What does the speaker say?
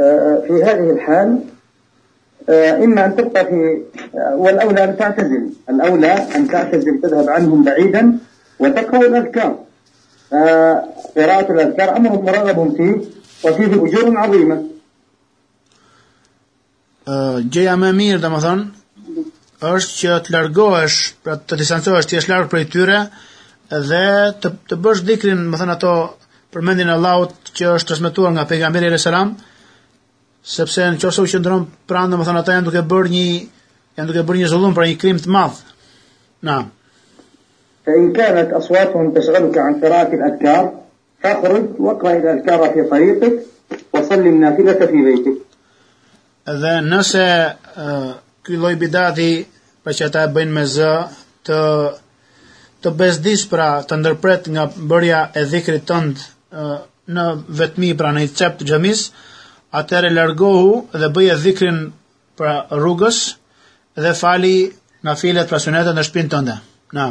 آه، في هذه الحال آه، إما أن تبقى في آه، والأولى أن تعتزل الأولى أن تعتزل تذهب عنهم بعيدا وتقرأ الأذكار قراءة الأذكار أمر مراغب فيه وفيه أجور عظيمة gjëja më e mirë, domethënë, është që të largohesh, pra të distancohesh, të jesh larg prej tyre dhe të bësh dhikrin, domethënë ato përmendjen e Allahut që është transmetuar nga pejgamberi alejhi selam, sepse në qofë se u qëndron pranë, domethënë, ata janë duke bërë një, janë duke bërë një zullum pra një krim të madh. Na. Fa in kanat aswatuhum tashghaluka an qira'ati al-adkar, Fakhruj waqra il-adkara fi tariqik wa salli an-nafilata fi baytik. Dhe nëse ky lloj bidati pra që ata e bëjnë me zë të bezdis pra të ndërpret nga bërja e dhikrit tënd në vetmi pra në një cep të xhamisë atëherë largohu dhe bëje dhikrin pra rrugës dhe fali nafilet pra synetet në shpinë tënde na